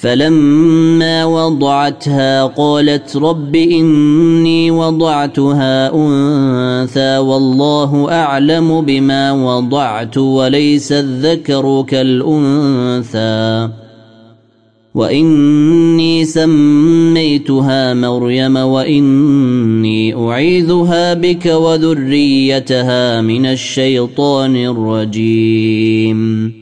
فلما وضعتها قالت رب إني وضعتها انثى والله أعلم بما وضعت وليس الذكر كالأنثى وإني سميتها مريم وإني أعيذها بك وذريتها من الشيطان الرجيم